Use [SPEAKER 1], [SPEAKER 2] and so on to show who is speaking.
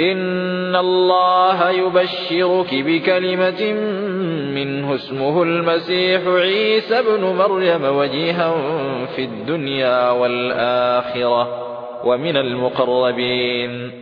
[SPEAKER 1] إن الله يبشرك بكلمة منه اسمه المسيح عيسى بن مريم وجيها في الدنيا والآخرة ومن المقربين